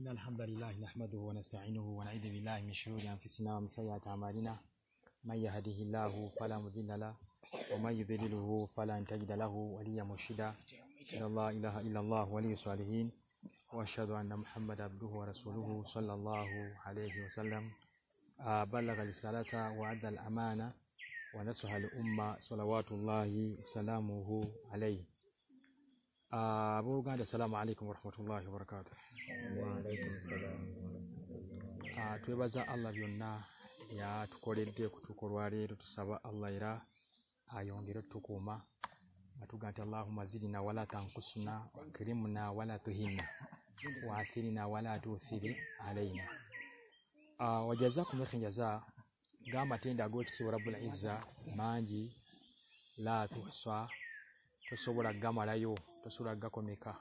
إن الحمد لله نحمده ونستعينه ونعيد بالله من شرور أنفسنا ومن سيئات أعمالنا من يهده الله فلا مضل له ومن يضلله فلا تجد له وليا مرشدا إن الله إله إلا الله ولي الصالحين وأشهد أن محمد عبده ورسوله صلى الله عليه وسلم بلغ الرسالة وأدى الأمانة ونصح الأمة صلوات الله وسلامه عليه أبو السلام عليكم ورحمة الله وبركاته تب آللہ آللہ ایرا آئن ٹو گوما گاتے ہما جی نا ہنک سونا کھیل موا لو ہین فری ناوا لو سلائی جا گا متیں دس بلائی جا من لوس تسو را گا ملو تسو رات گا کما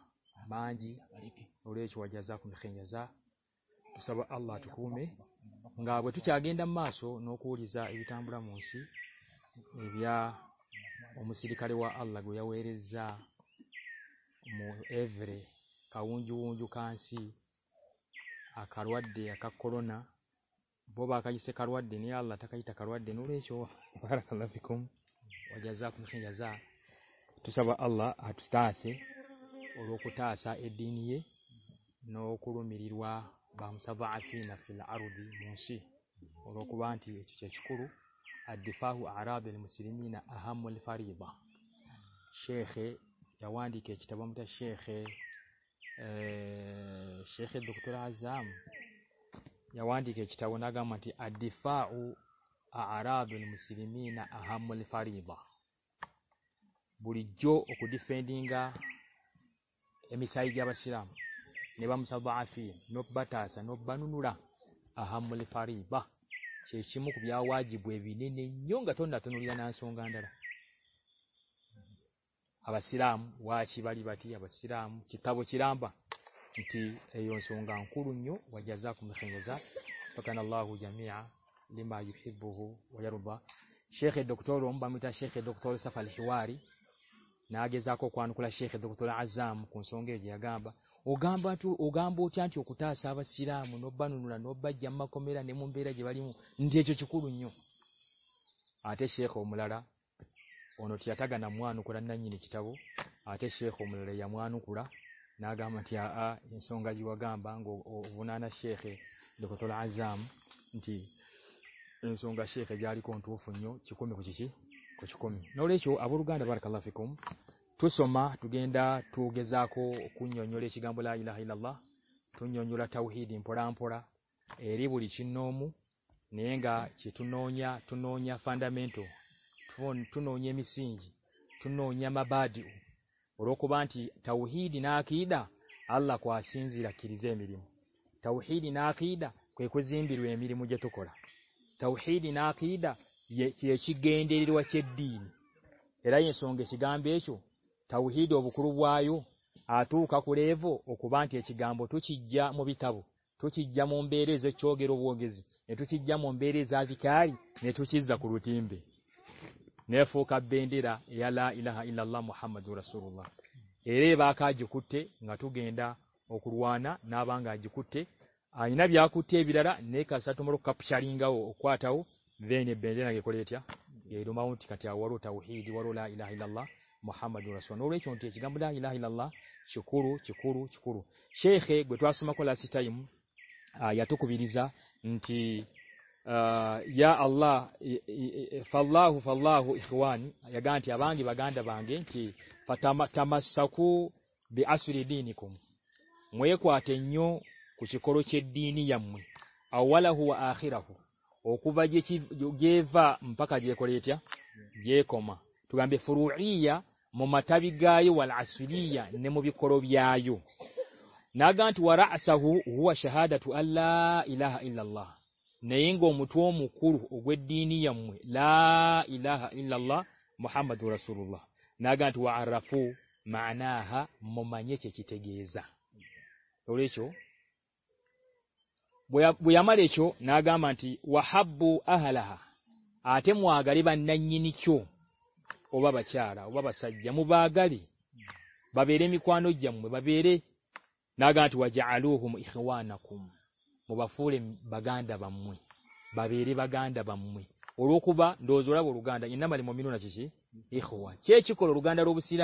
مجھے جاپا جا تا آللہ گو جا گئی ماسو نو کو جا برمسی کار آللہ گیا جا ایو کارو دے کا کورنا بھائی سے کارو دینی آللہ تھا کارو دل آج تس آللہ پاس اور کتا ادین کرو میروا گمسا با نا آر موسی اور آراب المسیری نا احمل فریب شو آ شکر اعظم کتابوں نا گا می ادیفہ مسری می نام پاری با بڑی جو اکوٹی پینڈا ایسائی گیا سیرام نیبام سا آف نو بات بو نورا بہ مس گاندار چیتاب چرا ہم با سو گور جا سن لو گیا میرے لیما سی بوجھا روب شہ ڈاکٹر روا سیک ڈاکٹر سفال سے نا گیا کو ازم کونسے گیا گانبا اگام بات اگان بو چن سہ سام بہ نوا نا گیا ما کو میرا نیم کو آتے شملہ را انتیہ موا نو نگی کو آ شملہ مورا نا گا منسا جہاں باگو نا نا شخولہ ازمنگ گیا نو آبر گاندھ بار کلکم ٹو سما تو گیندا ٹو گے جا کن سام بول ہیلّا تن یونلاؤ ہی دورا پورا ارے بڑی چن نوم نی گا چون نو نونی پانڈامینٹ نو چن تونی ما باد رو کو بنتی تو دکھا آللہ کو آ جا کریم تو دکھی دا کہ جین بھیرو مریم جتو کورا تو دکھا یہ گیندے یہ سو گے گان بے چوی دو توا کو گانبو تھی مبیو جامب ری چو گے روزیاں ممبیرا محمد رسو اللہ اے ری با جاتو گیندا اکروانا نا بن گا جائی نا بھیڑا نیکسات کپشاری د نہیں بینک یہ روما تھی آ اللہ محمدی سم لاللہ چھ کورو چوکھورو چھکھور سما کوئی کبھی اللہ فل ہل ہانگی با گانا تاموی آسوری دی نیو موٹے نیو کچھ کور دیمن آوالا ہوا آخر آو نئنگ مولا الا سہ نا گانا مم چیٹا بویا ملے چھو نگا مانو احا آٹے مو گا نئی نکو چاہیے بھاری بکوانو باگانے بگان دب می بھے بگان دب موئی اروب ڈرا ارو گانے مومی نو نچی سی چی گاند روسی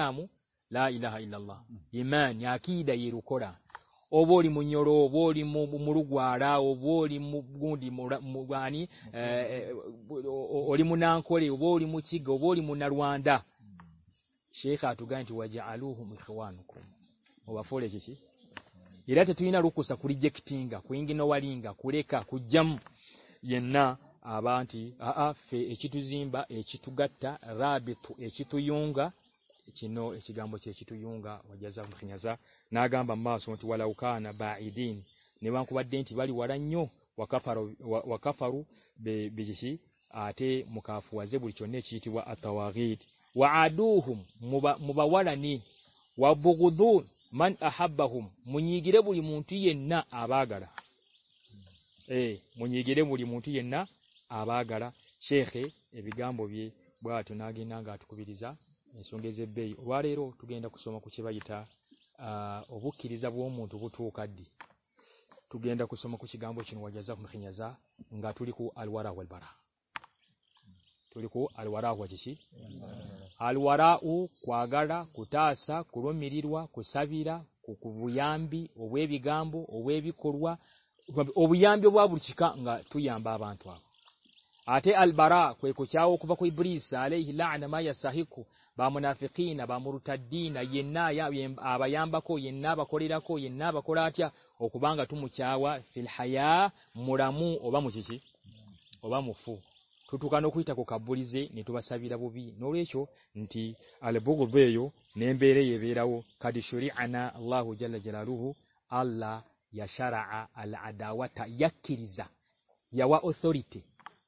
ابو من ابو مور گوارا بھوی مو گوی موانی بھوی موسی منہ رواں پڑے نا رو کو نو گا کونا آباوں گا چ نو گان بچے گا نا گانبا ماسما لوکا نا با دین نو دینتی بو وارو وقا فاروسی آٹھ مکا پوا جیوا آدو ہوں مبا ری و د می گیڈ بولی منتھ آبا گارا می گنہ آبا گارا شام بو بات نا گاتوا سوے جب بے اوارے رو توگی انسما کوتا بو کنسما کو گام بھنیا جا جا اِنگات آلوار آگے بارہ توری کو آلوارا ہووارا او کو میروا کساب بوے بھی گام بو بوے بھی کوروا بو برسی کام با بھو آٹھ الا کوئی بریلا باکور باکور مچھسے موفو ٹوٹوکانوئی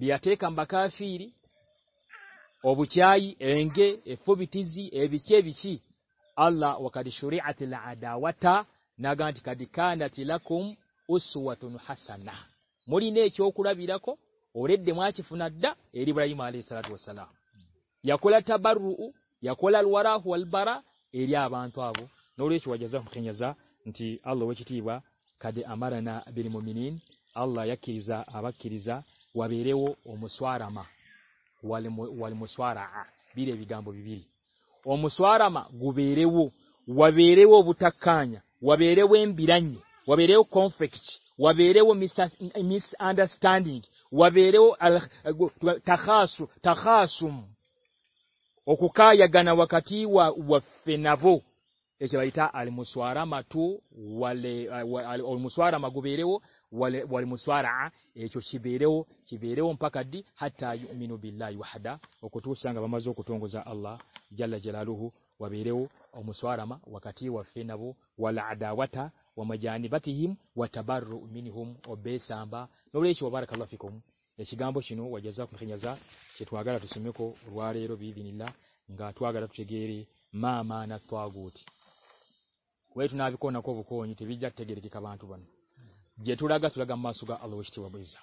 بیٹھے کمبا فیری چی ایچے اللہ نگانا میری نیچوڑا کو سلاقارا راوی اللہ کھیری جا آ جا wabeerewo omuswarama wali muswaraa bire bigambo bibiri omuswarama gubeerewo wabeerewo obutakkaanya wabeerewo embiranyi wabeerewo conflict wabeerewo misunderstanding wabeerewo takhasum okukaayagana wakati waffe nabo یہ چوئی تھا مسوارا موسم ہو گا جلو و موسوار سمے کو گیر م wetu nabikona ko bukonyi tibijja tegerekika bantu bano je tulaga tulaga masuga Allah wishiti wabweza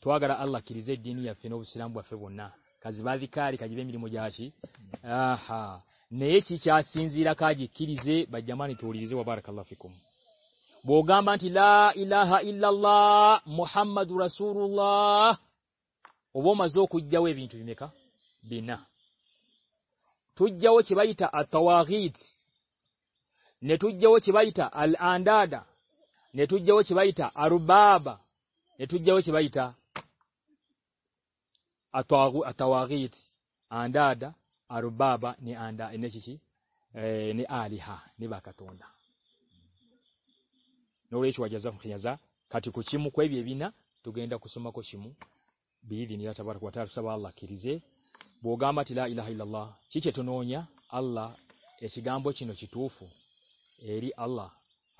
twagara Allah kirize dini ya fino busilambu wa febona kazi badikali kajibe milimo jashi aha ne kya sinzira kaji kirize bajamani tuulize wa barakallahu fikum bogamba nti la ilaha illa Allah muhammadu rasulullah obo mazo kujjawe bintu bimeka bina tujjawo kibaita atawagid نیٹو گیا چھ بال آدا آدھا NATO گیا چھ بو بابا NATO گیا گئی آدا آدھا اور بابا نی آدا ای باٹوا جا کم کو بھی موینس با آج بگا میلا الاح اللہ چی چیٹو نو آللہ ایسی گام بھین اری آللہ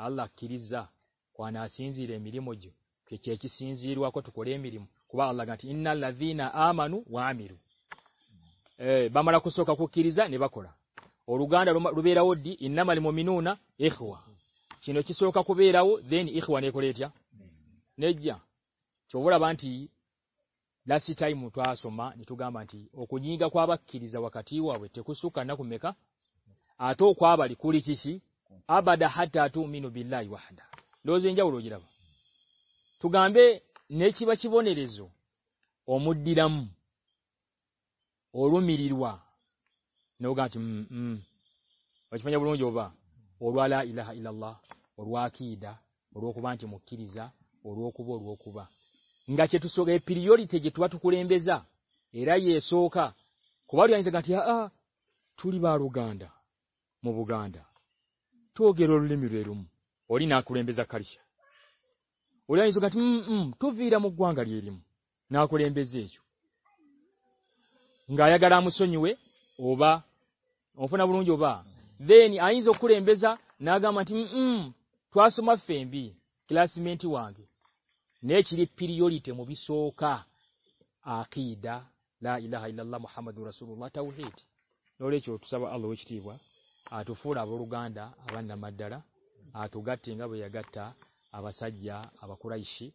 آللہ کیرا نا سن زیرے میرے مجھے کھیت زیروا کٹ میرے آللہ گانا اللہ جی نا مو میرو بام سوا کو کیرا نیبا کورا گانوے رو نماری می نو نا چین سوا کو رو دے نوانے نیا چوڑا بانتی دٹوا سما نیٹو گا بانٹ اوکنی گا خواب آری زاوا کاو آئی کو سو کارنا ہوا آخواب آبادہ ہاتھا ٹو می نوبر لوگ روی روا تو گانب نیسی باسی بن جو امودیرم اور میروا نو گھنٹوں کھیری جا رو کو گاچی ٹو سو گئے پھر گیتوا ٹھک یہ سوا روزیہ مبو گانا گوا گڑی رم نا کور گایا گارا مسئلہ نوی وہ نا جو آئی جو نا گا مواصم آپ آٹو آپ رو گاندا آدھا ماردارا آوو گارتی گا بھئی گاتا آبا سا گیا آبا کو رائیسی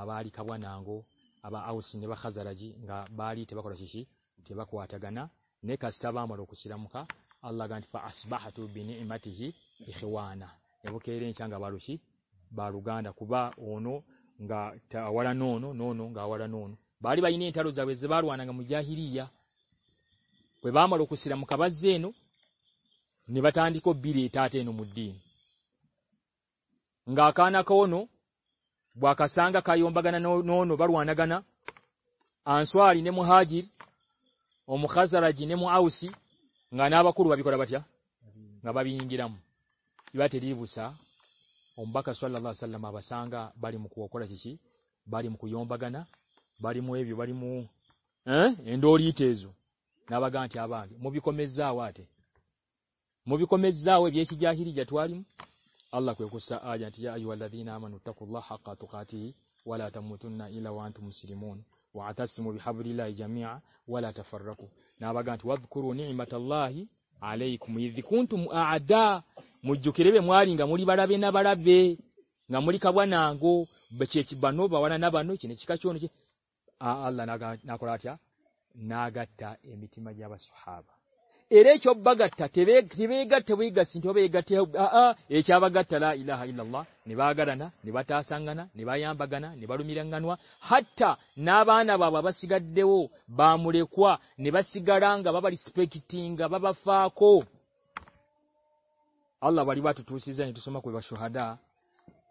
آبار آؤں نے جی گا بار تھی بہت بہت گانا نیک آپ کا اللہ گانا آس با ہاتو بھیانا چن گا باروسی بارو گانب ا نوارا نو نو نو نو گاڑا نو نو باری بائی نوزا جو باریا بار روسی مقابلہ ج نیب تا بھی نو مددین گا کا نا نوا کا سن گا کامبا گانا نو باروانا گانا آنسوا یو حاضر امکا جا جی نے موسی گانا بروا بھی نابا گیر یہ بوسا امباکا سولہ اللہ سلام آ گا باری می باری مانا باری میری مویزو نابا گاٹھے آٹھ مزا ہوا ہوتے mubikomezzaawo ebyekijahirija twalimu allah kwekusa aja nti ya ayuwaladhina amanu ttakullah haqa tukatihi wala tamutunna ila wantu musilimun waatasimu bihabulilahi jamia wala tafaraku nabaga nti wadhkuru nimatallahi alaikum idhi kuntum aada mujjukire be mwali nga muli balabe na balabe nga muli kabwanango bekyekibano bawana nabano kino kikakyono allah nakola atya nagatta emitima gy'abasuhaba گارا تا سانا گانا رو میرنگا نوا ناب نابا بابا بابے اللہ بار بات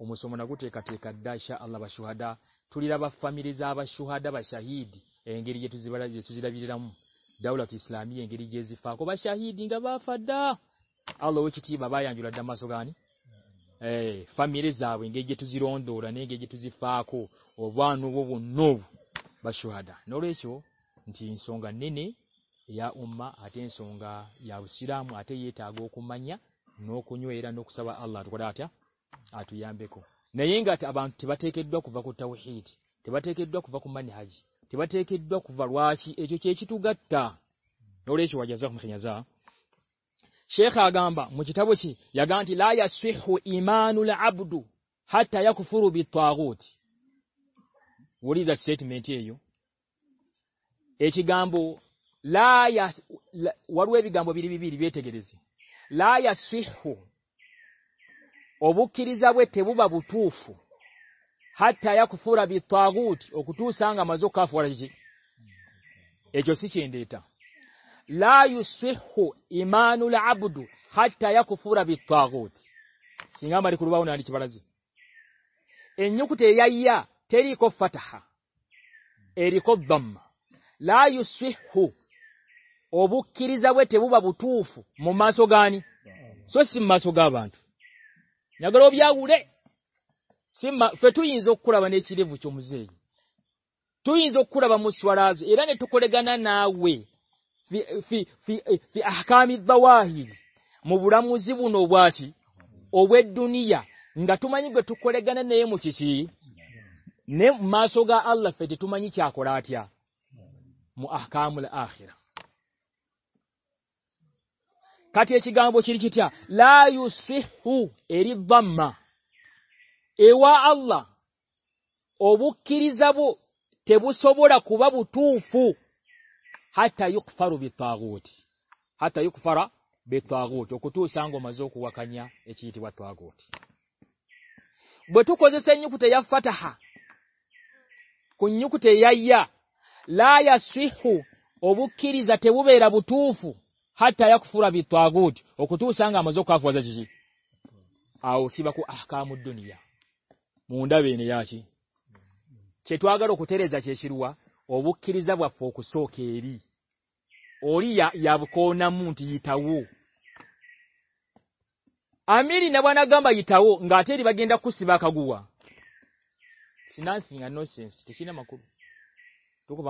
اموسما دا اہل با سوادا شہید N دولاک اسلامی با پاد آلو کھیتی بابا دا سو گانے ای فام جاوی گیٹو زیرو ری گیٹو کو نو باسواد نو ریسو سو گانے اما آٹھ سنگا یو سام آٹھا گوا نو کو نو نواب اللہ آٹھ نئی گاتے اب آپ کے مجھے میٹھی گام بو لا بھی لا یا hata yakufura bitwaguti okutusanga mazoka afwaraji ejo si ndeta la yusihu imanu al-abdu hatta yakufura bitwaguti singama ali kurubaho nandi kibarazi enyukute yayya teriko fataha eriko dhamma la yusihu obukiriza wete buba butufu mu maso gani so si mu maso g'abantu nyagalo byawule مسوارا نی ٹکورا می بھى دنیا دات گانا نيم مچھيسى ما سگا to ميں آخرا مل گير چيتيا لي اوا اللہ ابو کیراب سب رکھوبارو آگوٹ ہاتھ عارا گاس نتائیا پاتا کنٹو ابو کیرا بیرابو ٹوفو ہاتا فورا گٹ اکتو سنگا ما زواسی بوا مدنی مدا وینے سے چیتو اگارے سروا ابو کیرے پک سو نا منابی تاؤ گاتے ارب گیندا کسی باقا گوا نوسی نام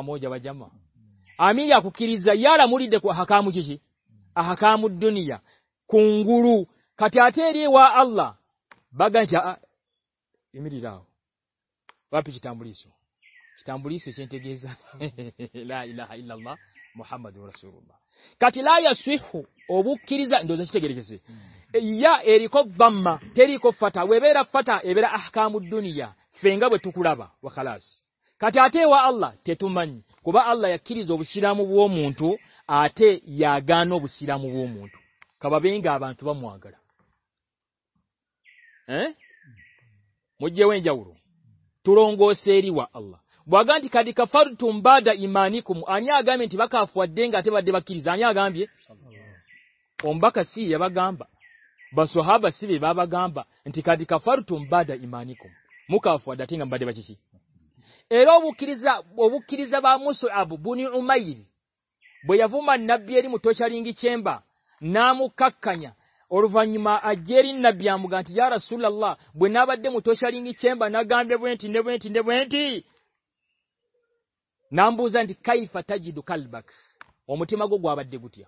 مجھے بہ مکا میسی مدنیوے ریوا آ ٹوڑاب ٹھیک آل سیرام منتو اتھے گانو سرام منتو کباب مجھے گو سیری گان تھی کھیر تمبی گام دین گا امبا گا بس گا فر تم بھا مو کام بے بھوک موسم بھیا بو نبی اری مو اور سو لال بنابے نام بوجھانتی بک ما گوا باتیہ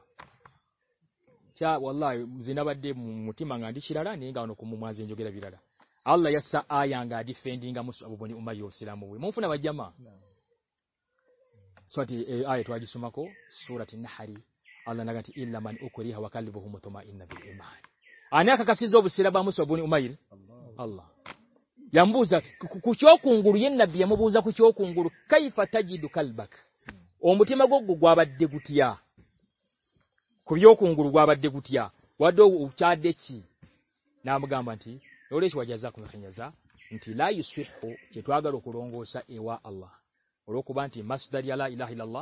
جنہ باد متھی من سرادہ نی گانو مما جنجو گی را آئی گی فرینڈ گا مسئلے موسم نا ہاری اللہ نا میری ہاؤ بہ منیچر با مساؤ بونی اللہ یہ بوجھا بوجھا گی دکھی موابعلہ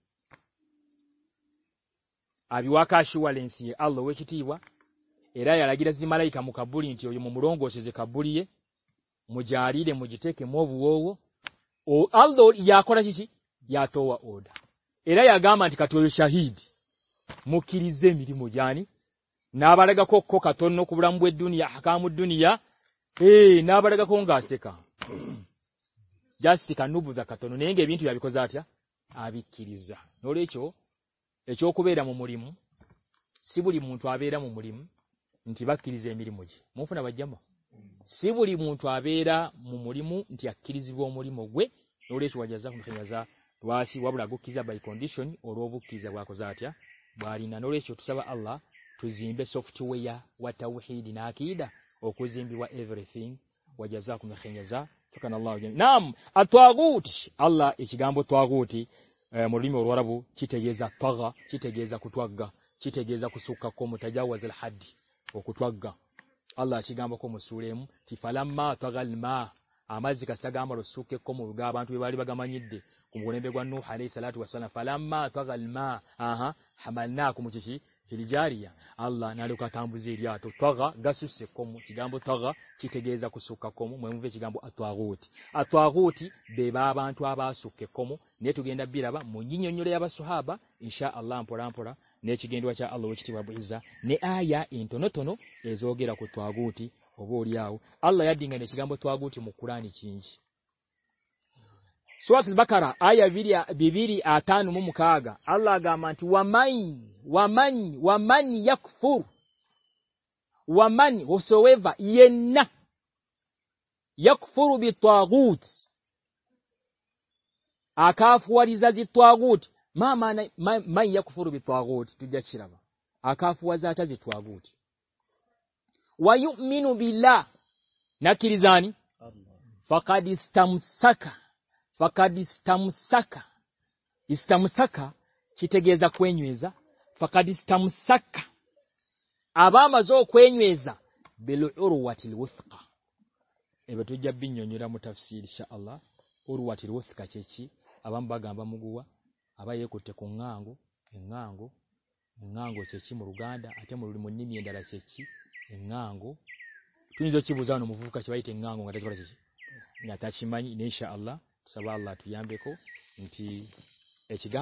آبی آشوالین چی آلدوئی تھی اوایا گراس ملائی کا موا بریو یہ رنگ سے مجھے مجھے مبو او آلدو یا گا می شاہی مجھے نا بارگا کھاتو نو دیا ہاکا مت دیا نا بارگا کو گاسے کا جاس نو بو نو نینگ گی بھی کوری چو چوک بیرام میری موبی منتو ابیر میری میرجیاں میرموی مجھے بڑی منتھو آبیر موتی کم آپ اور بکیا باری نام آ مرو ربو چیٹائی گیا گا چیٹ گیا جا کوگا چیٹائی گیا جا سوا جا ہاتھوگ گا اللہ گا سو ریم چیفالا جی گاس کا نا کمچیسی اللہ نا تگا چیٹے گی جا سو کام آگو اتو آگوتی سو کے میری سواب ایشا اللہ پڑا نیچے گیندو نتنو ایجو گی روا گو ریہ گوتی موڑانی چین Suwati bakara Aya vili bibiri atanu mumu kaga Allah gama anti Wamani Wamani Wamani ya kufuru Wamani Hosoweva Yena Ya kufuru bitwagut twagut Mama na Mani ma, ya kufuru bitwagut Tujachiraba Akafu wazatazi twagut Wayu minu bila Nakirizani faqad istamsaka آبا مجھے اب جا متاب اور روواٹھا چی آبا ہم با گا مو گوا آبا یہ کوئی مرگ منسی ہوں گو تھینک سے سوالا جی جی جا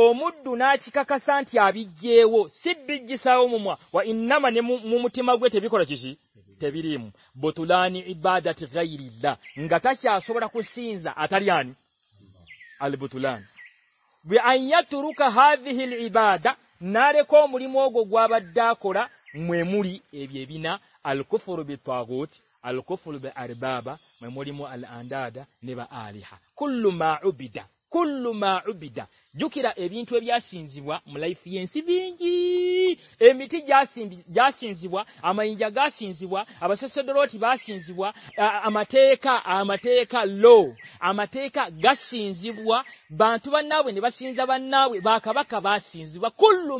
مدونا میسیم بتلا چی آسو کو آٹری الر کحال نارے موریم گڑا میموری نا کو بابا ملا کل کل دکرا سنجیبوا ملائیوا آمائی گا سنجوا آپر باسی انوواٹے کا لو آ گا جیوا بانٹوانا کلو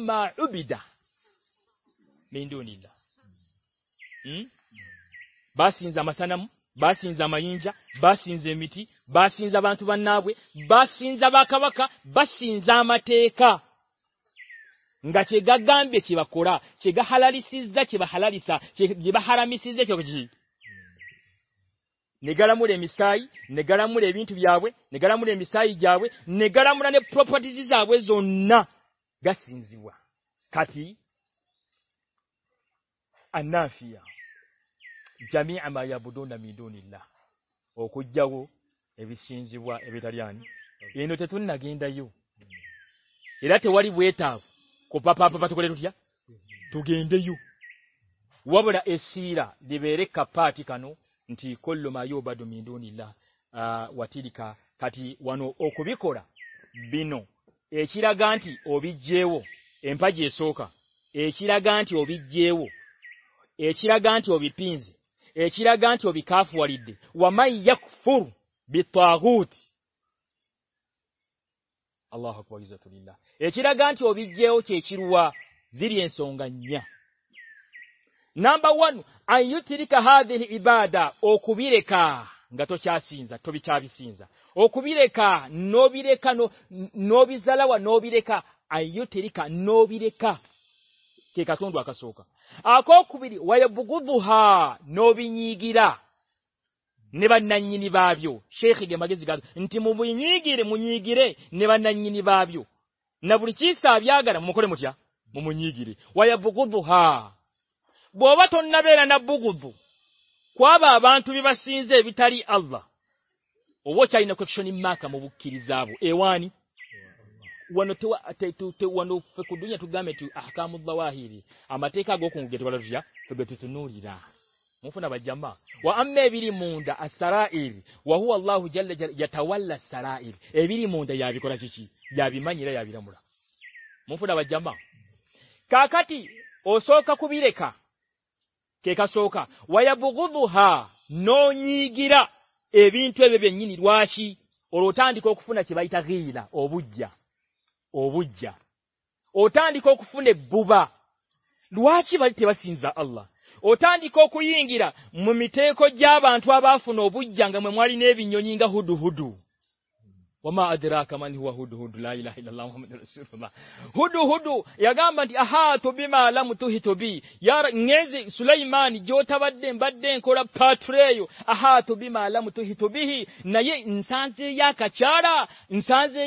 باسی مسا نام باجام باسی نتبانہ ہالاری گر میسائی نگر مریا جاؤ نگارہ مریسائی مرانپارٹی جاوے جنہ گا جوافیم نامی جاؤ نو لما دیکھا نوا نا گانچی جیسو کا گانچی بھے گانچ ایچرا گان چویپاری bitwaguti Allahu akbar izatulillah ekiraga nti obijjeo kyekirwa ziri ensonga nnya number 1 ayutirika hadhihi ibada okubireka nga tokyasinza tobikyabisinza okubireka nobireka nobizalawa no nobireka ayutirika nobireka kekatondo akasoka akokubiri wayabuguduha nobinyigira نیبار نائنی باب شام میری گرے نیبار نا بونی چی سہ گرم موسی ممبا بہ بات بکاب بو چاہوس موٹوا نورا جما مو پما کبھی رکھاسی بھائی کو کوئیں گیرا مٹھے کون فون بجا گا منگا ہندو تھی سلائی اہاتوب بھی مال متوبی نہیں انسان سے انسان سے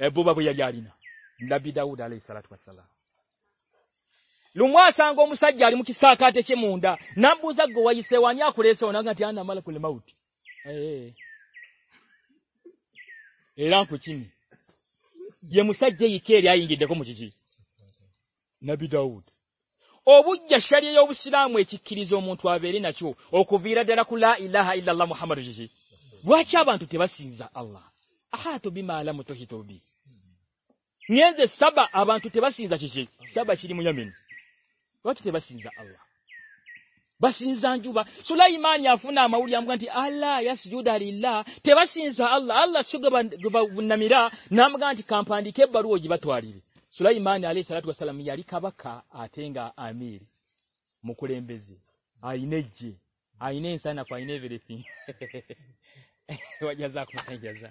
بوبا لوا سن گو مسائل نا بوجھا گو سوانی یہ مسائل کو مجھے کھیری جو منتوا چولہا مجھے ahato bimala muto hitobi nyeze saba abantu tebasinza chiche saba chiri munyamini watu tebasinza Allah basinza njuba Sulaimani afuna mauli amuga nti Allah yasjuda lillah tebasinza Allah Allah sugaba gubunamira namuga nti kampandi kebaruo jibatwalire Sulaimani alayhi salatu wasalam yali kabaka atenga amiri mukulembeze aineje aine sana kwa aine everything wajaza kumtengeza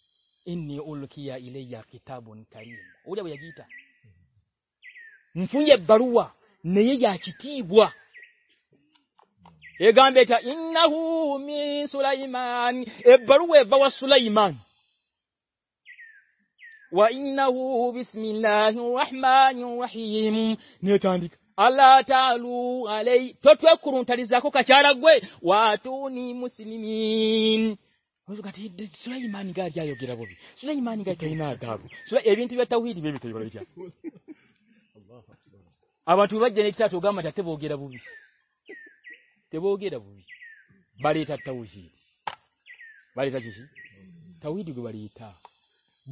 inni ulkiya ilayya kitabun karim uja byagita mfunye barua neye ya kitibwa egambe ta innahu min sulaiman ebarua eva wa sulaiman wa innahu bismillahir rahmanir rahim netandika ala talu alai totwe kuruntalizako kacharagwe watuni muslimin بات بگیرا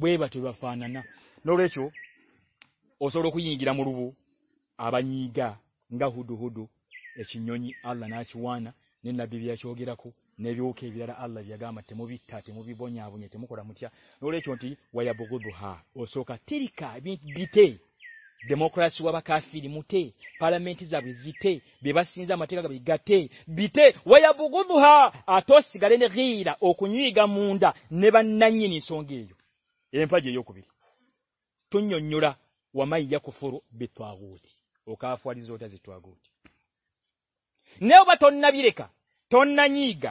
باری بے بات نا لو رو اشرو خواما مربو آبانی گا گا ہدو ہدو نولہ نا سوانا نیند gyro نیری گیا آلہ گیا گا بوبی تاتے مبی بونی مکا موا اوا تھی ڈوبا کافی متھی پارلیمینٹ جیت بیوا سام گاتے وو دینا گیرا کوئی گا مدا نیبا نئین گی این گئی تھی نورا مواد آگ نیونا بھی رکھا ٹنگا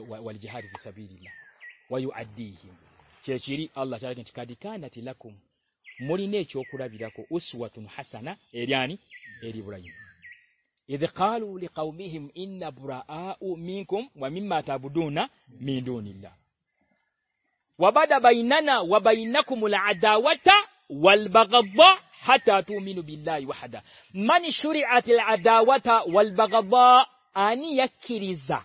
والجهاد في سبيل الله ويؤديهم تشيري الله تعالى كادي كانت لكم مرينيك وكرا بلاك أسوة حسنة إلياني إلي إبراهيم إذ قالوا لقومهم إن براء منكم ومما تعبدون من دون الله وبدا بيننا وبينكم العداوة والبغضاء حتى تؤمنوا بالله وحده من شرعت العداوة والبغضاء أن يكرزه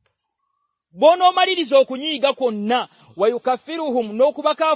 ب نو مارکی گو نا فیرو نوبا کا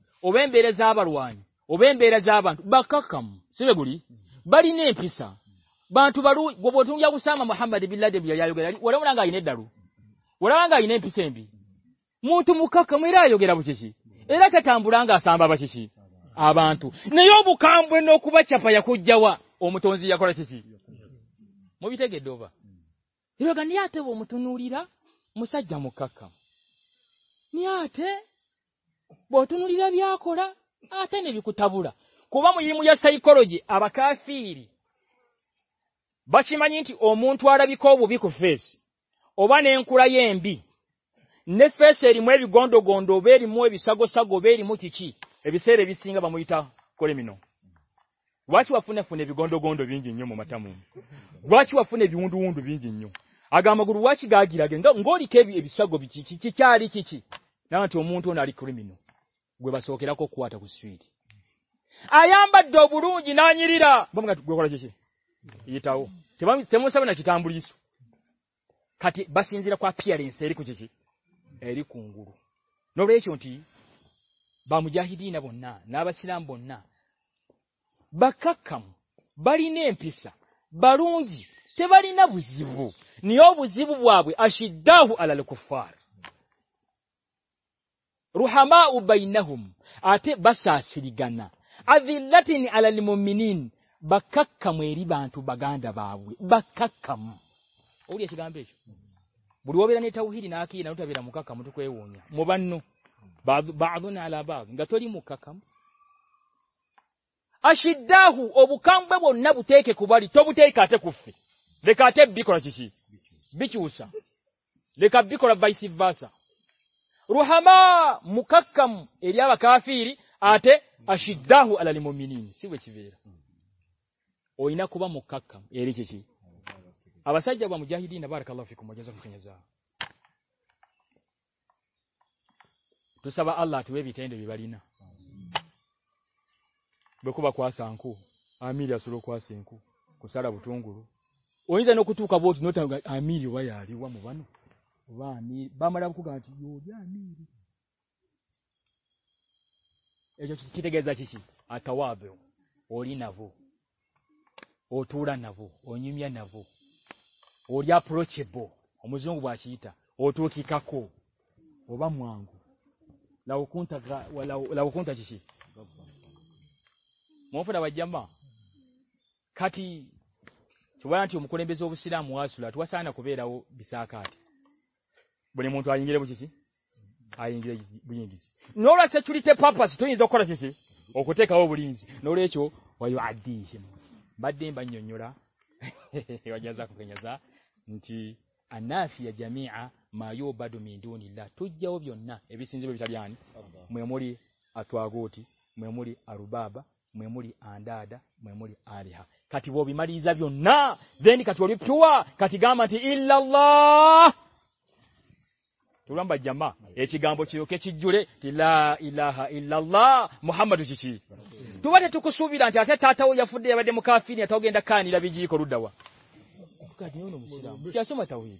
بوین برا جا باروانی بوین بیم سرگڑی بڑی نہیں فیسا بانٹو بار باسلا دیا گیا گئی بار گائی فیسے موت مو کا کم آتا ہم برانگا نئی بو نوبائر چپتوا چیسی گردوانی گروا گرا گنگا منٹو نہ بن باسی بننا باری نیم پیسا بار نا بجیبو نیو بوجیبو آئیار ruhama ubainahum ate basa sirigana adhillatin ala limuminin bakakka mweri bantu baganda babwe bakakka uri sigambe buli wobera ne tawhidi na akina utabira mukaka mtu kwewonya mobanno ba'dhun ala ba'd ngatoli mukaka ashiddahu obukambwe bonna buteke kubali to buteke ate kufi lekate bikola chichi bichusa lekabikola vice versa روحما موقع آتے ممیر اینا کبا مکھاک اللہ خواصو او جانوا روا موبا نو کچھ آبی نو اٹو را بو area نو area پور چو ہم لوگ مو پا بجیا ہمارا میرے بھی سوسی مواصلات بڑے منٹ میو باد ماضی میموری آٹو گوتی میموری آروباب میموری آدا دا میموری آتی باری نا دینوا م tulamba jama ekigambo kiroke kijjule la ilaha illa allah muhammadu chichi tubate tukusubira nti ate tatawo yafudde yabade mukafini atogenda kani la bijiko ruddawa kati yono muslimu kiasoma tawhid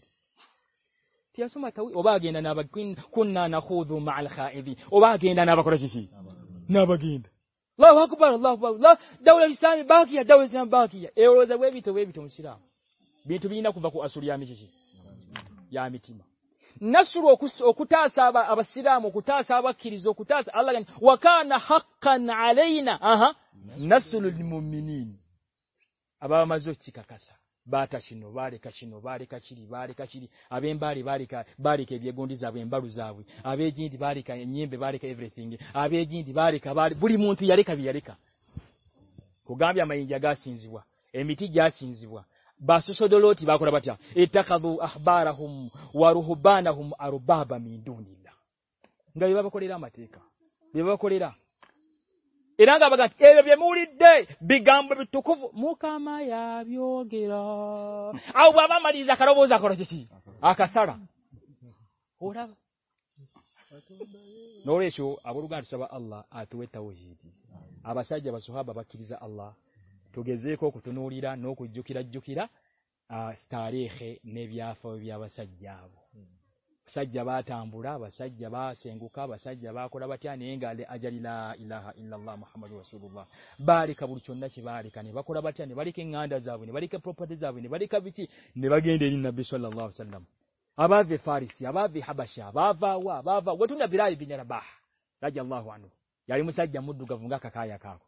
kiasoma tawhid obagenda nabakin kunna nakhudhu ma'al kha'idhi obagenda nabakora chichi nabagenda Allahu akbar Allahu akbar la daula islam baki ya daula islam baki ya eroza webito webito muslimu bintu binakuva ku asuri ya michi ya mitima ن سروا سا نہ باری بار کا body جابئی بار کا بارکھا بھی باسو لوگو بارہوم بانا ہم اور گارس با آسہ با tugezeeko okutunuulira n'okujjukira jjukira taliihe n'ebyafo by'abasajja abo basajja baatambula basajja baasenguka basajja baakola batya naye nga ajali la ilaha illallah muhammadu rasulullah baalika buli kyonna kyebaalika ne bakola batya ne balika eŋŋanda zaabwe ne balika propati zaabwe ne balika biki ne bagenda eri nabbi salallah sallam abaava e farisi abaava e habasha abaavaawa abaava wetunda birayi binyarabaha radiallahu anhu yali musajja muddugavu ngaakakaaya kaako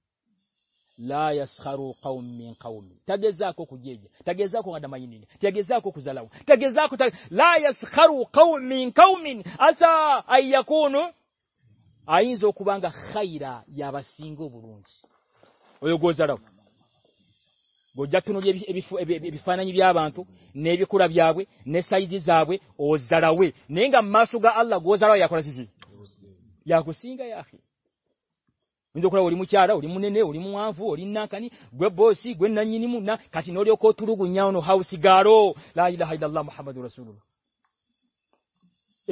لا کارو تا جاگوا می نے آسا آئی کئی جب خیرا بول گزارے size نی گا ماسو گا آلہ گزاروسی کو مجھے خوب ہو رہا ہونے ہوا ہونی گئے بوسی گ نئی نم کسی نو رو نو ہاؤسی گارو لائ لو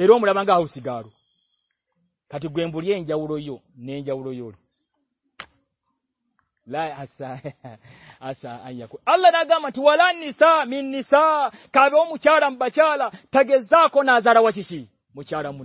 ارو منگا ہاؤسی گاڑو کچھ گیم بوری جیو نی جی رو لائی ملو مچے مچا رام مو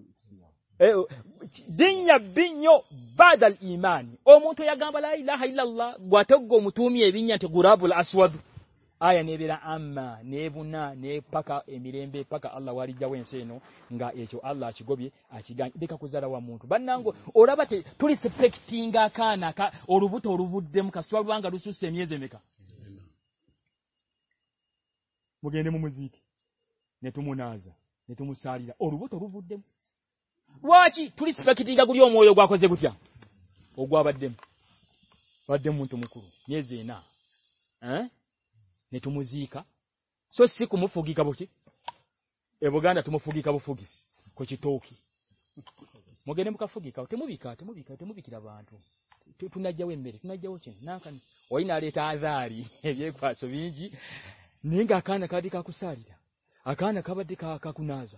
منٹ بانوبے تھوڑی سی گا نا اور فی کبوسی ٹوی مگے نم کا ریاری ریوی نی کا نقاب نازا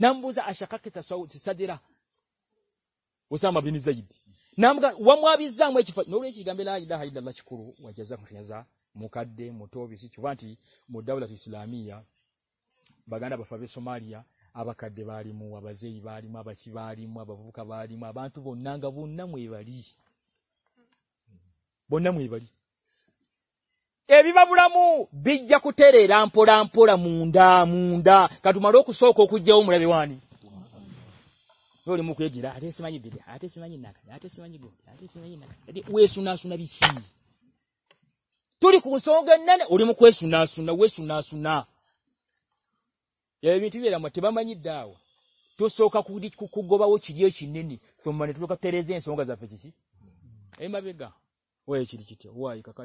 نام بو جایا کتا سادہ وہ سام نام گا نویا جایا جا مواد متوسی مدا سوامی باغان بابئی سماری آباد کار دے بری مو آپ آپ نو نہ موی باری بو نا موی باری مو ری رام پورا مونا سونا سونا تھی با مو کام کا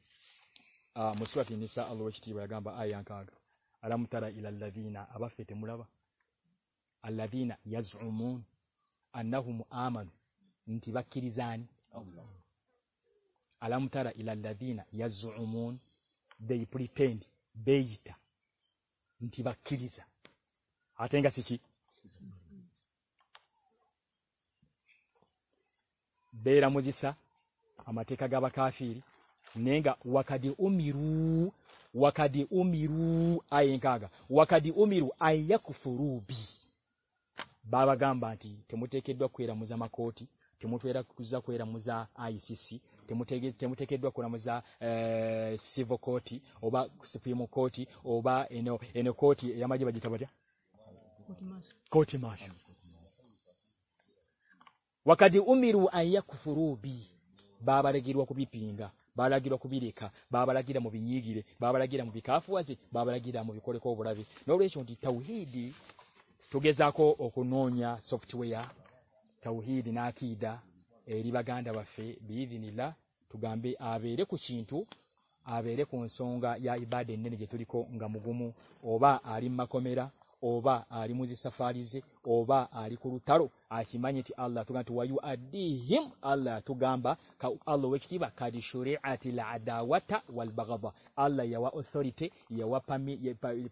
مسا ما یا ہوں آما انتارا یا رامجیت سا آٹھیکاب نی گا وقادی امیرواخاد گا وقادی امیرو آئی رو بابا گامباٹر مجھا ما میرا مزا آئی مجھا شیو کتی بھمتی مجھے بدیما واکاد امیرو آئی رو بابا ریروا کو با لا گرو کو بابلا گرم موبی گرے بابلا گیڈا موبی کھا پواس بابلا گیم موبی کورکھو گڑاب سوتی توہ دی توگی جاو ا کو نویا سب چویا توہی ناکی دا اریبا گاندا فی بیانب آبے روسی آبیر کو سوں گا یا بادی کو گھومو اوبا آریما کو میرا oba ali muzi safari ze oba ali ku lutalo akimanye ti Allah tugantu wayu adihim Allah tugamba ka Allah wekitiba kadi shuriati la adawata wal baghadha Allah yawa authority yawa pami,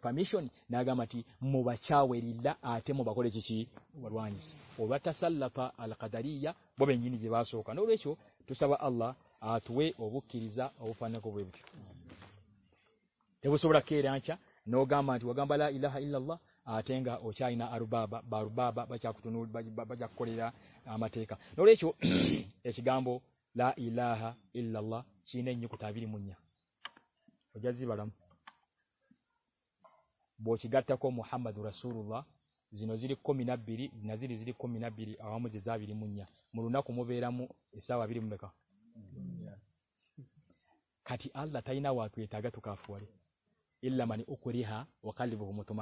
permission na gama ti mubachawe lilla ate mubakole chichi walwanis oba tasallata al qadariya bobe nyini je basoka no lecho tusaba Allah atuwe obukiriza obufana ko bwe bwe tebusobola kera ancha no gama wagamba la ilaha illa Allah آٹیں گا سائنا ارو باب بار بھائی نو بھائی کا مجھے بھجی گاتا سور لو جی کممینا بھیری جنا جی جی کمینا بھیری آج جا بھیری مرو نا کمبو بیرام کا نوکا می اخوری ہاں وہ خالی بو ہوں تو م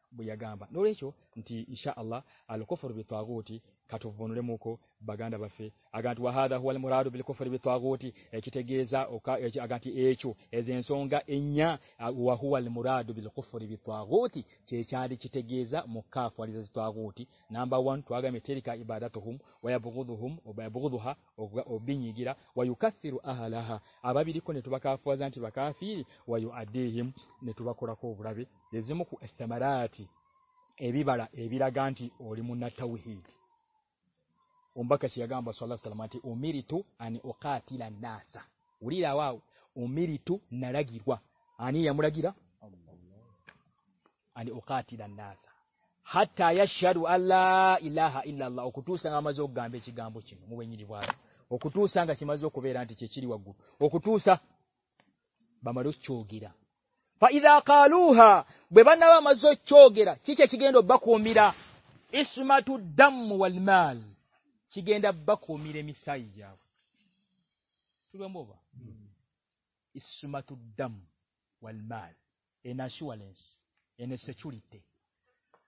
نور موقوال مورا فریوتی نمبر ezimu ku ethamarati ebibala ebiraga nti oli munatawhid ombaka kiyagamba sallallahu alaihi wasallam ati umiritu ani okatila nasa ulira wao umiritu naragirwa ani yamuragira ani okatila nasa hatta yashhadu alla ilaha illa allah okutusa ngamazo okugamba ekigambo kino muwenyiri bwao okutusa nga kimaze okubeera nti kye kiri waggulu okutusa bamalusi kyogira چینی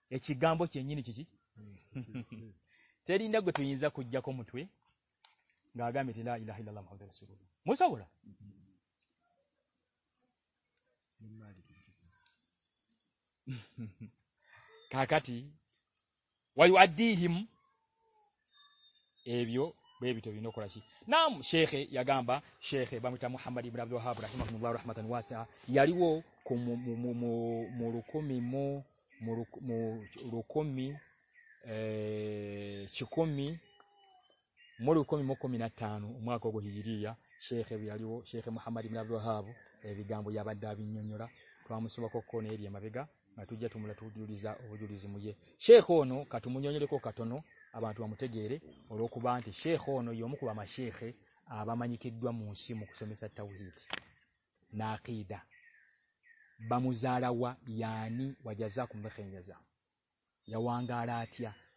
نیچے کو متویں نکاسی نام شا گا شخصی بابروا نوا سا مورکمی موروکمی مت نو ما گوگلیا شارو شام گا موسبا مو یہ ش نو من کاٹ نو آباد مت گیرے شیکا ما شے آبا می داموسی مکسم نا بام جا را یا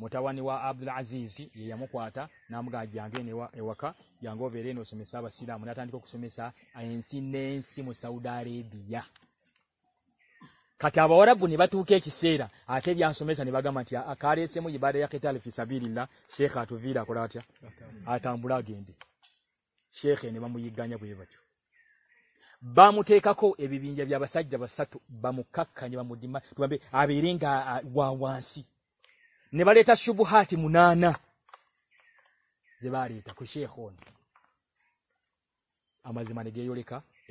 mutawani wa Abdul Aziz ye yamukwata namugajangene wa ewaka yangobereno semesa abasilamu natandika kusomesa ANC nensi mu Saudi Arabia kati abawarabu ni batuke ekiseera ate byasomesa ni bagama tia akale semu ibada ya kital fi sabilillah sheikh atuvira kolatia atambula gende sheikh ne bamuyiganya bwebacho bamuteekako ebibinja byabasajja basatu bamukakkanye bamudima tubambe abiringa wa wansi نیبارے تاس بو ہاتھی ما جمانے گی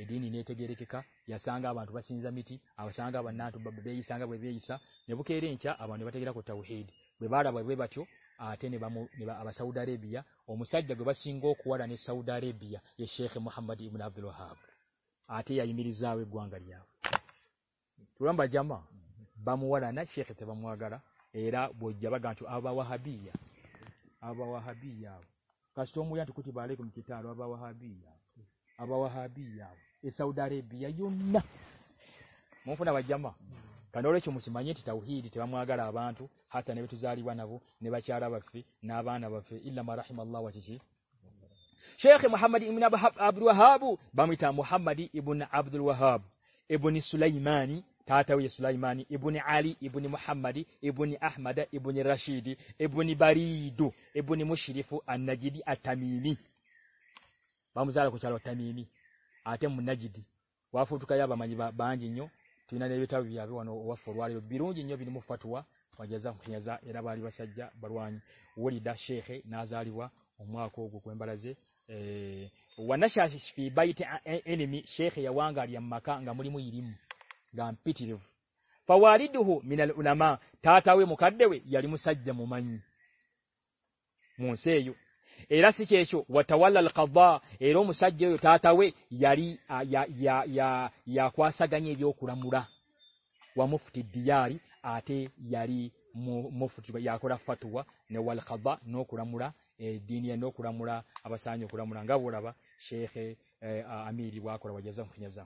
ری نینے گی ری سہ گا بہت سنجا می ساٮٔی ری آئی بار آئی بات آ سودارے امسائبا سنگوا ری سودار یہ شہم آبد الحاب آٹھ آئی میرے گوگنگاری جامع با موا را شا مو گارا بجیا گانٹو آسٹو مجھے موتبا مارتوائی بو جاری بناؤ نہیں بارہ نا بنا لوا چیز آبروہ بامدر ابن سلائی ابن علي ابن محمد ابن احمد ابن ابوی راشی ابوی باری ابونی موسری آ گی آجاروامی آتے ہیں میڈی اوا پوائیا جا بانی با با جنی تھیر گینیو فاتوا گیا جایا جا باروا سی خے نا wanashashifi ہوں بارا جی نا سیا باٹ آنگ mulimu کام پواری دلام موخ یاری مساجو مورا نو خورا مورا سا نو خورا موراً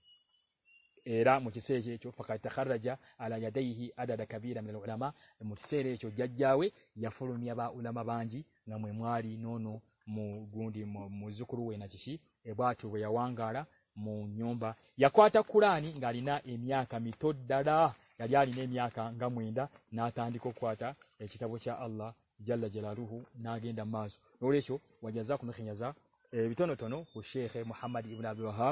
ماری نو نو مو گون زکروسی اللہ روح شیخ محمد ابلاح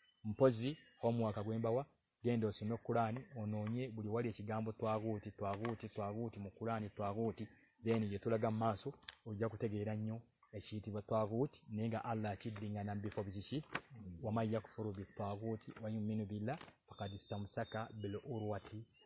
پی ہوم وارک آ گو بابا دین سے موقعانی نو یہاں تاگوتی تاگوتی توگوڑا تا گوتی دینی یہ تھوڑا گا ماسوتے رنگوتی نی گا اللہ چی نام جیسی اروای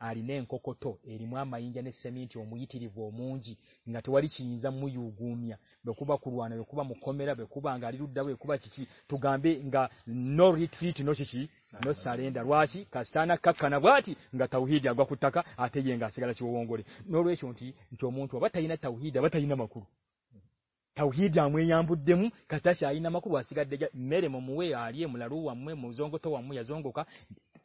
ارینے اینک کٹو اریم مائن جانے سے موری وو موسی نتری چیز مو گومی بھوکبا خوانب موکھ میرا بےکھوبا چی گا سر در وسطا نکی تعہ آ گا نو روی موبائل تھکوئی بھو کستا سے مکو mumuwe موموئے mulalu wammwe muzongoto wammwe yazongoka